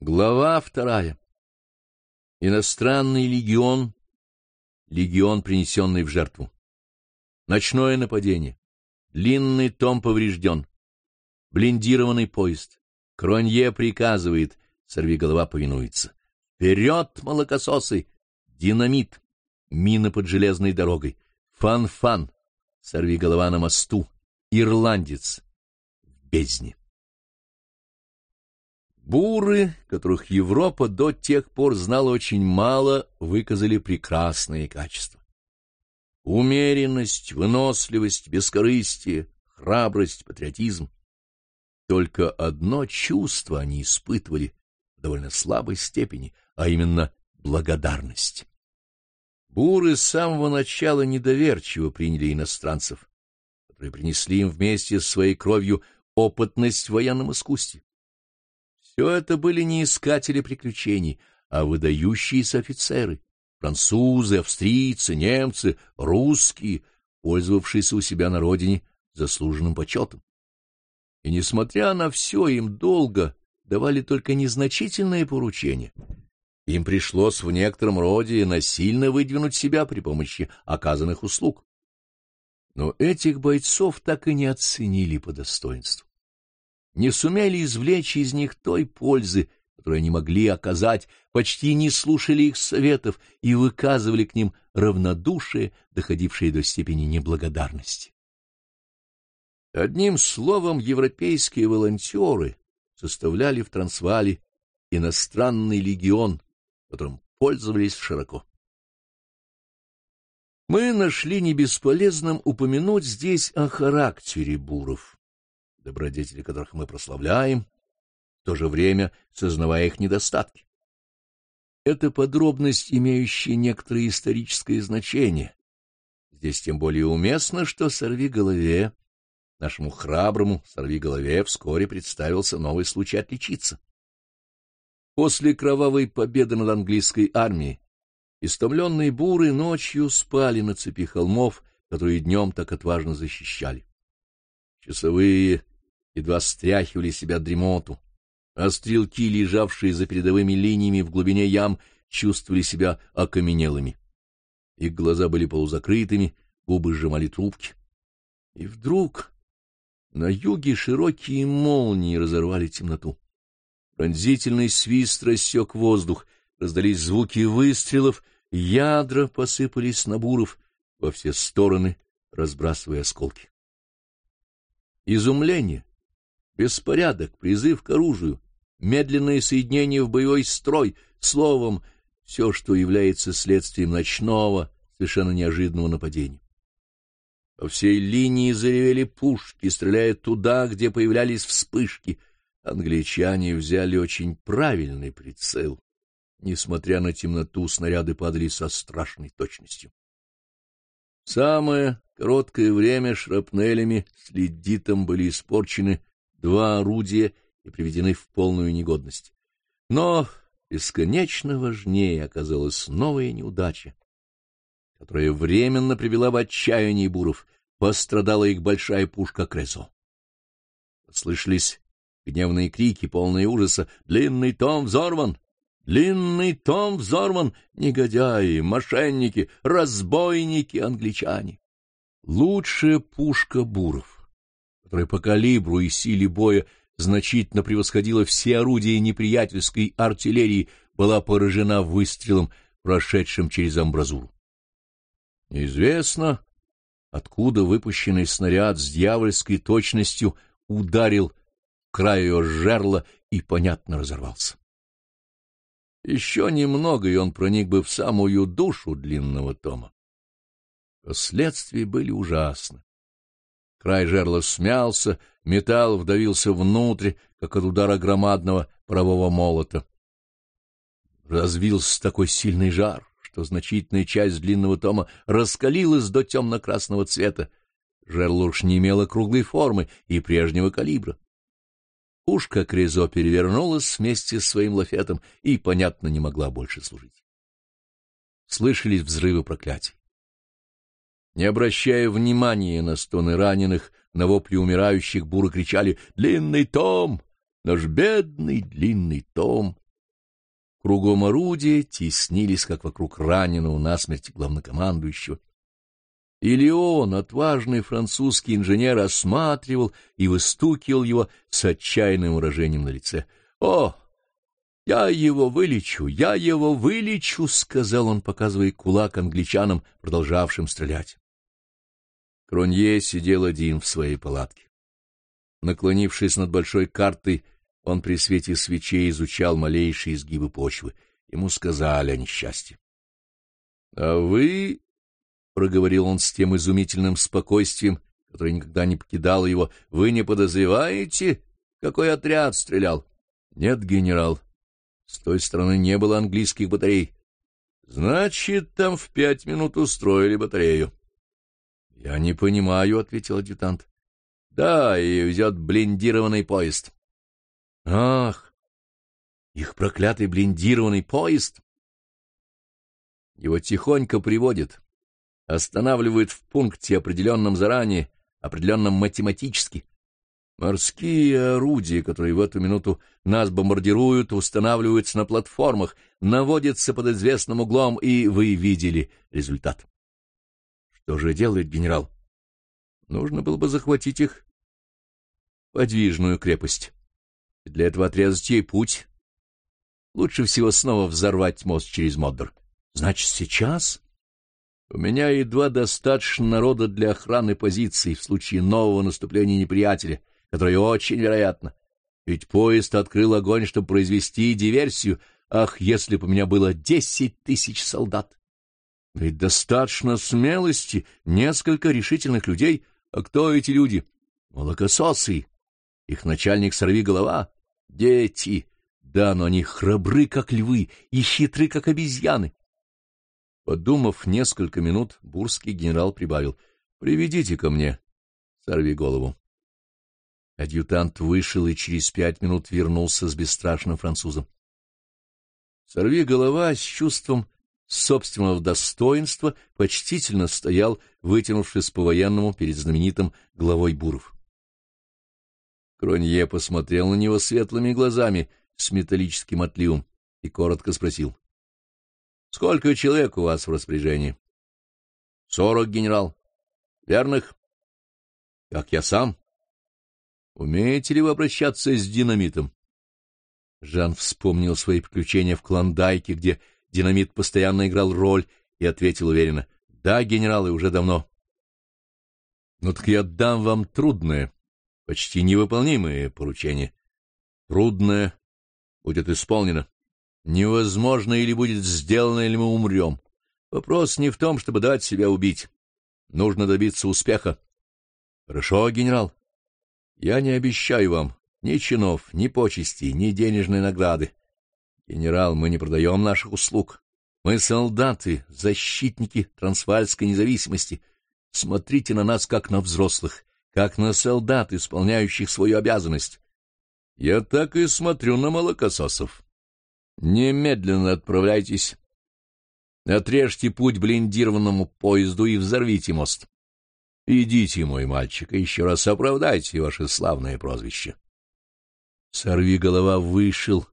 Глава вторая. Иностранный легион. Легион, принесенный в жертву. Ночное нападение. Длинный том поврежден. Блиндированный поезд. Кронье приказывает. Сорвиголова повинуется. Вперед, молокососы! Динамит. Мина под железной дорогой. Фан-фан. Сорвиголова на мосту. Ирландец. В бездне. Буры, которых Европа до тех пор знала очень мало, выказали прекрасные качества. Умеренность, выносливость, бескорыстие, храбрость, патриотизм. Только одно чувство они испытывали в довольно слабой степени, а именно благодарность. Буры с самого начала недоверчиво приняли иностранцев, которые принесли им вместе с своей кровью опытность в военном искусстве. Все это были не искатели приключений, а выдающиеся офицеры, французы, австрийцы, немцы, русские, пользовавшиеся у себя на родине заслуженным почетом. И, несмотря на все, им долго давали только незначительные поручения. Им пришлось в некотором роде насильно выдвинуть себя при помощи оказанных услуг. Но этих бойцов так и не оценили по достоинству не сумели извлечь из них той пользы, которую они могли оказать, почти не слушали их советов и выказывали к ним равнодушие, доходившее до степени неблагодарности. Одним словом, европейские волонтеры составляли в Трансвале иностранный легион, которым пользовались широко. Мы нашли не бесполезным упомянуть здесь о характере буров добродетели которых мы прославляем, в то же время сознавая их недостатки. Это подробность, имеющая некоторое историческое значение. Здесь тем более уместно, что «Сорви голове», нашему храброму «Сорви голове» вскоре представился новый случай отличиться. После кровавой победы над английской армией истомленные буры ночью спали на цепи холмов, которые днем так отважно защищали. Часовые едва стряхивали себя дремоту, а стрелки, лежавшие за передовыми линиями в глубине ям, чувствовали себя окаменелыми. Их глаза были полузакрытыми, губы сжимали трубки. И вдруг на юге широкие молнии разорвали темноту. Пронзительный свист рассек воздух, раздались звуки выстрелов, ядра посыпались на буров во все стороны, разбрасывая осколки. Изумление, Беспорядок, призыв к оружию, медленное соединение в боевой строй, словом, все, что является следствием ночного, совершенно неожиданного нападения. По всей линии заревели пушки, стреляя туда, где появлялись вспышки. Англичане взяли очень правильный прицел. Несмотря на темноту, снаряды падали со страшной точностью. Самое короткое время шрапнелями с ледитом были испорчены два орудия и приведены в полную негодность. Но бесконечно важнее оказалась новая неудача, которая временно привела в отчаяние буров, пострадала их большая пушка Кресо. Слышались гневные крики, полные ужаса «Длинный том взорван! Длинный том взорван! Негодяи, мошенники, разбойники, англичане!» Лучшая пушка буров которая по калибру и силе боя значительно превосходила все орудия неприятельской артиллерии, была поражена выстрелом, прошедшим через амбразуру. Неизвестно, откуда выпущенный снаряд с дьявольской точностью ударил ее жерла и, понятно, разорвался. Еще немного, и он проник бы в самую душу длинного тома. Последствия были ужасны. Край жерла смялся, металл вдавился внутрь, как от удара громадного парового молота. Развился такой сильный жар, что значительная часть длинного тома раскалилась до темно-красного цвета. Жерло уж не имело круглой формы и прежнего калибра. Пушка Крезо перевернулась вместе с своим лафетом и, понятно, не могла больше служить. Слышались взрывы проклятий. Не обращая внимания на стоны раненых, на вопли умирающих, буры кричали «Длинный том! Наш бедный длинный том!» Кругом орудия теснились, как вокруг раненого насмерть главнокомандующего. Или он, отважный французский инженер, осматривал и выстукивал его с отчаянным выражением на лице. — О, я его вылечу, я его вылечу! — сказал он, показывая кулак англичанам, продолжавшим стрелять. Кронье сидел один в своей палатке. Наклонившись над большой картой, он при свете свечей изучал малейшие изгибы почвы. Ему сказали о несчастье. — А вы, — проговорил он с тем изумительным спокойствием, которое никогда не покидало его, — вы не подозреваете, какой отряд стрелял? — Нет, генерал. С той стороны не было английских батарей. — Значит, там в пять минут устроили батарею. — Я не понимаю, — ответил адъютант. — Да, ее везет блиндированный поезд. — Ах, их проклятый блиндированный поезд! Его тихонько приводят, останавливают в пункте, определенном заранее, определенном математически. Морские орудия, которые в эту минуту нас бомбардируют, устанавливаются на платформах, наводятся под известным углом, и вы видели результат. Что же делает генерал? Нужно было бы захватить их подвижную крепость и для этого отрезать ей путь. Лучше всего снова взорвать мост через Моддер. Значит, сейчас? У меня едва достаточно народа для охраны позиций в случае нового наступления неприятеля, которое очень вероятно. Ведь поезд открыл огонь, чтобы произвести диверсию. Ах, если бы у меня было десять тысяч солдат! Ведь достаточно смелости, несколько решительных людей. А кто эти люди? Молокососы. Их начальник сорви голова. Дети! Да, но они храбры, как львы, и хитры, как обезьяны. Подумав несколько минут, бурский генерал прибавил. — Приведите ко мне. Сорви голову. Адъютант вышел и через пять минут вернулся с бесстрашным французом. Сорви голова с чувством собственного достоинства почтительно стоял, вытянувшись по-военному перед знаменитым главой Буров. Кронье посмотрел на него светлыми глазами с металлическим отливом и коротко спросил. — Сколько человек у вас в распоряжении? — Сорок, генерал. — Верных? — Как я сам. — Умеете ли вы обращаться с динамитом? Жан вспомнил свои приключения в Клондайке, где динамит постоянно играл роль, и ответил уверенно. — Да, генерал, и уже давно. — Ну так я дам вам трудное почти невыполнимое поручение. Трудное будет исполнено. Невозможно или будет сделано, или мы умрем. Вопрос не в том, чтобы дать себя убить. Нужно добиться успеха. Хорошо, генерал. Я не обещаю вам ни чинов, ни почестей, ни денежной награды. Генерал, мы не продаем наших услуг. Мы солдаты, защитники трансвальской независимости. Смотрите на нас, как на взрослых как на солдат, исполняющих свою обязанность. Я так и смотрю на молокососов. Немедленно отправляйтесь. Отрежьте путь блиндированному поезду и взорвите мост. Идите, мой мальчик, и еще раз оправдайте ваше славное прозвище. Сорви голова вышел,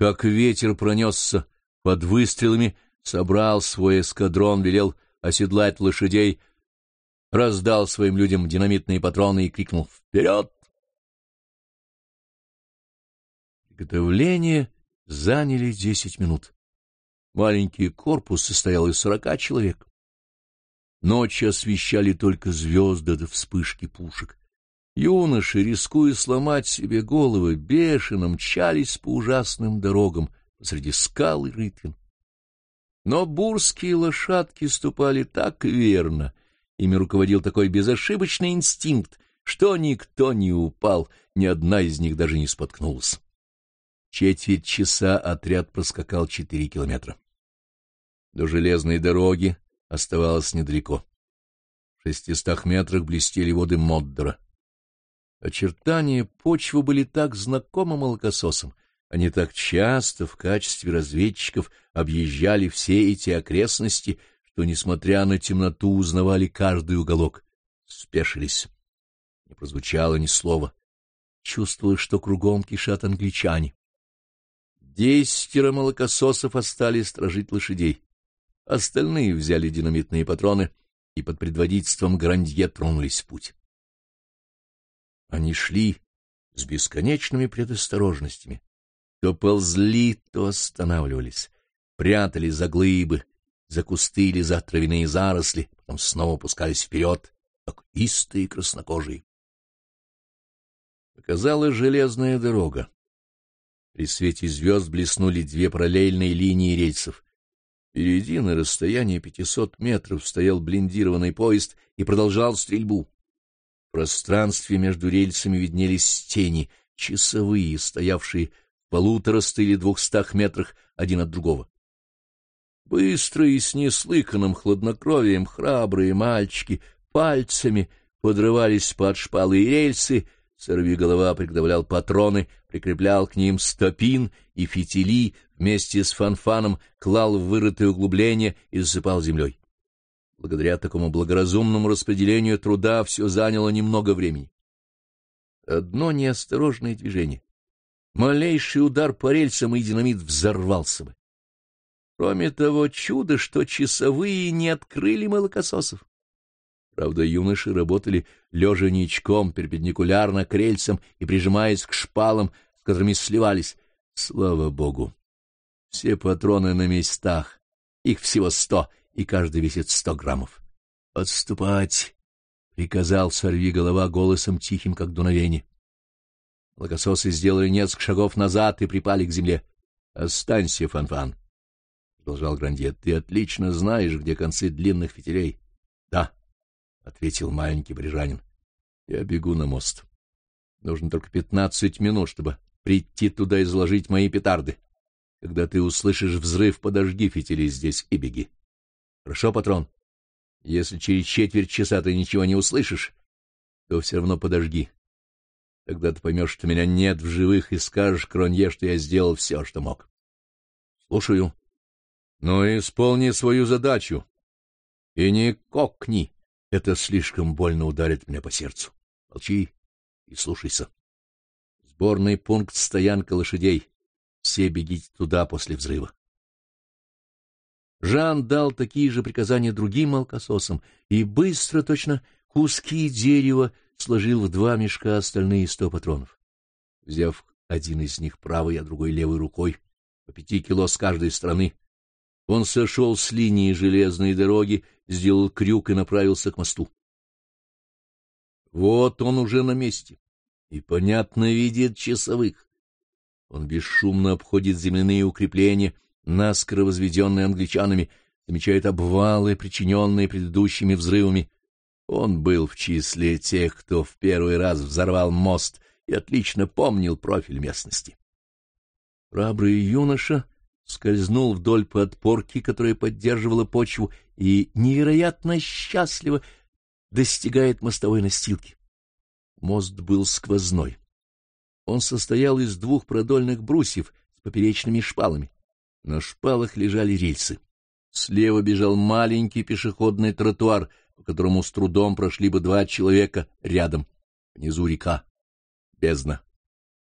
как ветер пронесся под выстрелами, собрал свой эскадрон, велел оседлать лошадей, раздал своим людям динамитные патроны и крикнул «Вперед!». Приготовления заняли десять минут. Маленький корпус состоял из сорока человек. Ночь освещали только звезды до вспышки пушек. Юноши, рискуя сломать себе головы, бешено мчались по ужасным дорогам посреди скал и рытвин. Но бурские лошадки ступали так верно, Ими руководил такой безошибочный инстинкт, что никто не упал, ни одна из них даже не споткнулась. Четверть часа отряд проскакал четыре километра. До железной дороги оставалось недалеко. В шестистах метрах блестели воды Моддера. Очертания почвы были так знакомы молокососам, они так часто в качестве разведчиков объезжали все эти окрестности, что, несмотря на темноту, узнавали каждый уголок. Спешились. Не прозвучало ни слова. Чувствовалось, что кругом кишат англичане. Десятеро молокососов остались стражить лошадей. Остальные взяли динамитные патроны и под предводительством Грандье тронулись в путь. Они шли с бесконечными предосторожностями. То ползли, то останавливались, прятались за глыбы, за кусты или за травяные заросли, потом снова пускались вперед, как истые краснокожие. Показалась железная дорога. При свете звезд блеснули две параллельные линии рельсов. Впереди, на расстоянии пятисот метров, стоял блиндированный поезд и продолжал стрельбу. В пространстве между рельсами виднелись тени, часовые, стоявшие в полутораста или двухстах метрах один от другого. Быстро и с неслыханным хладнокровием храбрые мальчики пальцами подрывались под шпалы и рельсы, Сорви голова приготовлял патроны, прикреплял к ним стопин и фитили, вместе с фанфаном клал в вырытые углубления и засыпал землей. Благодаря такому благоразумному распределению труда все заняло немного времени. Одно неосторожное движение. Малейший удар по рельсам, и динамит взорвался бы. Кроме того, чудо, что часовые не открыли молокососов. Правда, юноши работали лежа ничком, перпендикулярно к рельсам и прижимаясь к шпалам, с которыми сливались. Слава богу! Все патроны на местах. Их всего сто, и каждый весит сто граммов. «Отступать!» — приказал сорви голова голосом тихим, как дуновение. Локососы сделали несколько шагов назад и припали к земле. «Останься, Фанфан!» — продолжал Грандье. — Ты отлично знаешь, где концы длинных фитилей. — Да, — ответил маленький брижанин. — Я бегу на мост. Нужно только пятнадцать минут, чтобы прийти туда и заложить мои петарды. Когда ты услышишь взрыв, подожги фитили здесь и беги. Хорошо, патрон? Если через четверть часа ты ничего не услышишь, то все равно подожги. Тогда ты поймешь, что меня нет в живых, и скажешь Кронье, что я сделал все, что мог. — Слушаю. — Ну, исполни свою задачу. И не кокни. Это слишком больно ударит меня по сердцу. Молчи и слушайся. Сборный пункт стоянка лошадей. Все бегите туда после взрыва. Жан дал такие же приказания другим молокососам и быстро, точно куски дерева, сложил в два мешка остальные сто патронов. Взяв один из них правой, а другой левой рукой, по пяти кило с каждой стороны, он сошел с линии железной дороги, сделал крюк и направился к мосту. Вот он уже на месте и, понятно, видит часовых. Он бесшумно обходит земляные укрепления, наскоро возведенные англичанами, замечает обвалы, причиненные предыдущими взрывами. Он был в числе тех, кто в первый раз взорвал мост и отлично помнил профиль местности. Храбрый юноша скользнул вдоль подпорки, которая поддерживала почву, и невероятно счастливо достигает мостовой настилки. Мост был сквозной. Он состоял из двух продольных брусьев с поперечными шпалами. На шпалах лежали рельсы. Слева бежал маленький пешеходный тротуар, по которому с трудом прошли бы два человека рядом. Внизу река. Бездна.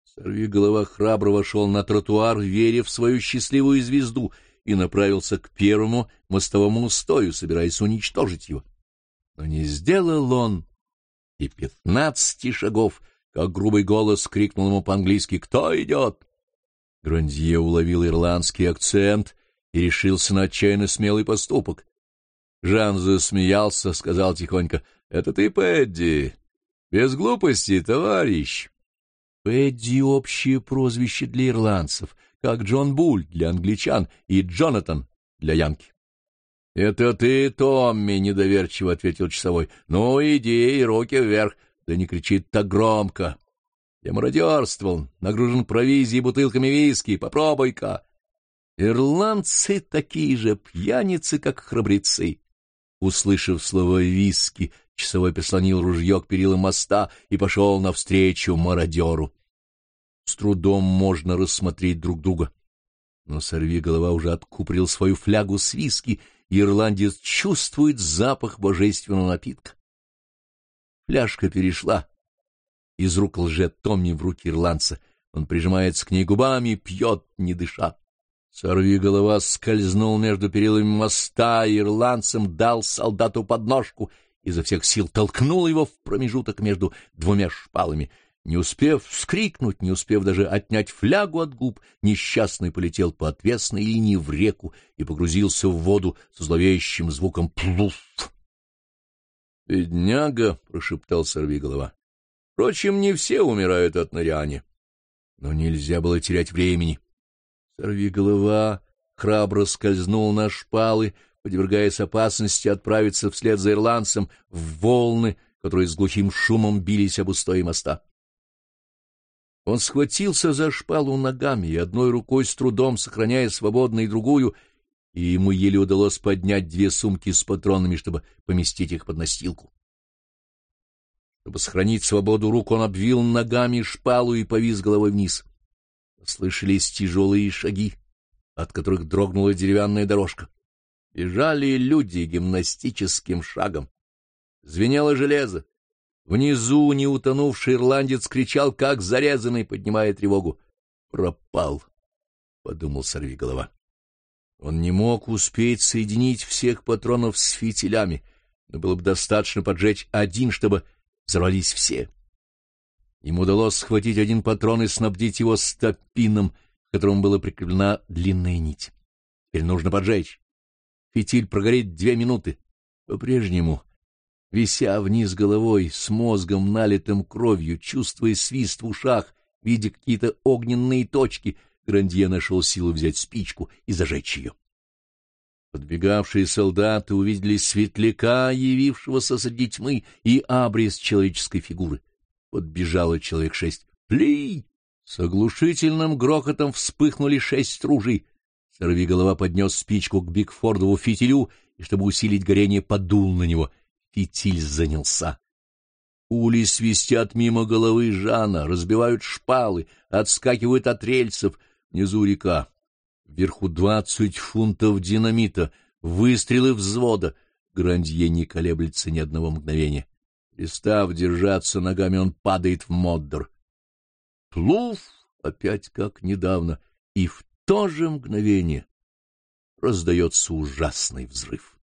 Сорви голова храбро вошел на тротуар, веря в свою счастливую звезду, и направился к первому мостовому устою, собираясь уничтожить его. Но не сделал он и пятнадцати шагов, как грубый голос крикнул ему по-английски «Кто идет?». Грандье уловил ирландский акцент и решился на отчаянно смелый поступок. Жан засмеялся, сказал тихонько «Это ты, Пэдди? Без глупости, товарищ!» Эдди — общее прозвище для ирландцев, как Джон Буль для англичан и Джонатан для янки. — Это ты, Томми, — недоверчиво ответил часовой. — Ну, иди руки вверх, да не кричит так громко. Я мародерствовал, нагружен провизией бутылками виски, попробуй-ка. Ирландцы такие же пьяницы, как храбрецы. Услышав слово «виски», часовой прислонил ружье к перилам моста и пошел навстречу мародеру. С трудом можно рассмотреть друг друга. Но сорви голова уже откуприл свою флягу с виски, и ирландец чувствует запах божественного напитка. Фляжка перешла из рук лже Томми в руки ирландца. Он прижимается к ней губами, пьет, не дыша. Сорви голова скользнул между перилами моста, и ирландцем дал солдату подножку, изо всех сил толкнул его в промежуток между двумя шпалами. Не успев вскрикнуть, не успев даже отнять флягу от губ, несчастный полетел по отвесной линии в реку и погрузился в воду со зловещим звуком «плуф». «Бедняга!» — прошептал сорвиголова. «Впрочем, не все умирают от ныряния. Но нельзя было терять времени. Сорвиголова храбро скользнул на шпалы, подвергаясь опасности отправиться вслед за ирландцем в волны, которые с глухим шумом бились об устои моста. Он схватился за шпалу ногами и одной рукой с трудом, сохраняя свободной другую, и ему еле удалось поднять две сумки с патронами, чтобы поместить их под настилку. Чтобы сохранить свободу рук, он обвил ногами шпалу и повис головой вниз. Слышались тяжелые шаги, от которых дрогнула деревянная дорожка. Бежали люди гимнастическим шагом. Звенело железо. Внизу неутонувший ирландец кричал, как зарезанный, поднимая тревогу. «Пропал!» — подумал сорвиголова. Он не мог успеть соединить всех патронов с фитилями, но было бы достаточно поджечь один, чтобы взорвались все. Ему удалось схватить один патрон и снабдить его стопином, к которому была прикреплена длинная нить. Теперь нужно поджечь. Фитиль прогорит две минуты. По-прежнему, вися вниз головой, с мозгом, налитым кровью, чувствуя свист в ушах, видя какие-то огненные точки, Грандье нашел силу взять спичку и зажечь ее. Подбегавшие солдаты увидели светляка, явившегося среди тьмы, и абрис человеческой фигуры. Подбежало человек шесть. «Пли!» С оглушительным грохотом вспыхнули шесть ружей. Сорвиголова поднес спичку к Бигфордову фитилю, и, чтобы усилить горение, подул на него. Фитиль занялся. Ули свистят мимо головы Жана, разбивают шпалы, отскакивают от рельсов. Внизу река. Вверху двадцать фунтов динамита, выстрелы взвода. Грандье не колеблется ни одного мгновения. Перестав держаться ногами, он падает в Моддор. Плуф опять как недавно, и в то же мгновение раздается ужасный взрыв.